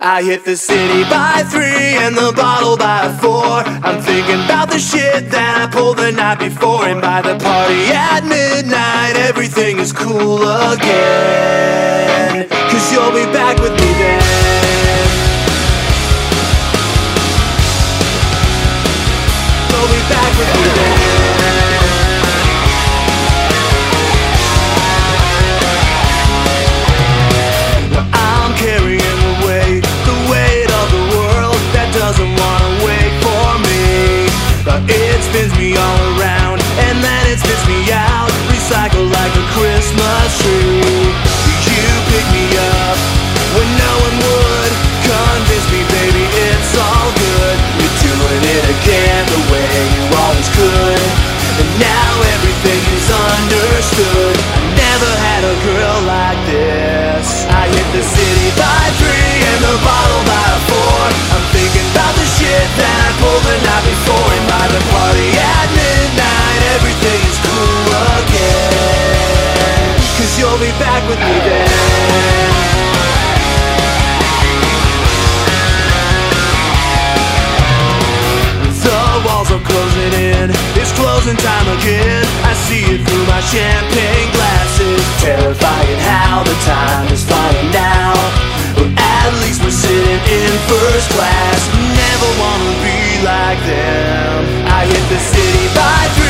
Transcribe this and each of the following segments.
I hit the city by three and the bottle by four. I'm thinking about the shit that I pulled the night before. And by the party at midnight, everything is cool again. Cause you'll be back with me then. You'll be back with me then. Back with me then. The walls are closing in. It's closing time again. I see it through my champagne glasses. Terrifying how the time is flying now. But at least we're sitting in first class. Never wanna be like them. I hit the city by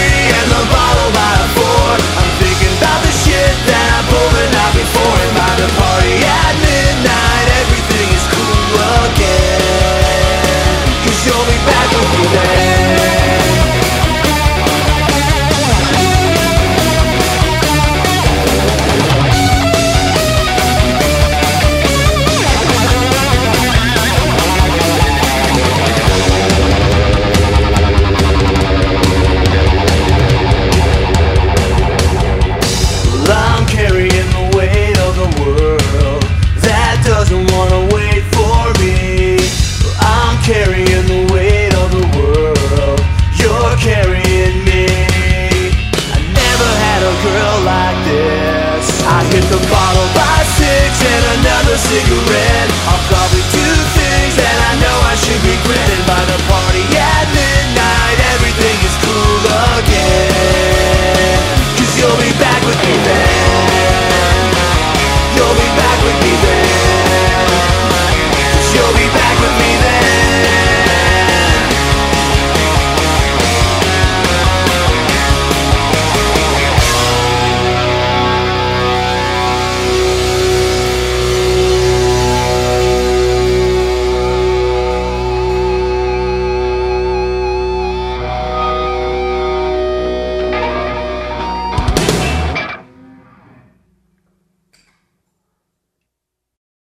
hit the bottle by six and another cigarette. I'll probably do things that I know I should regret.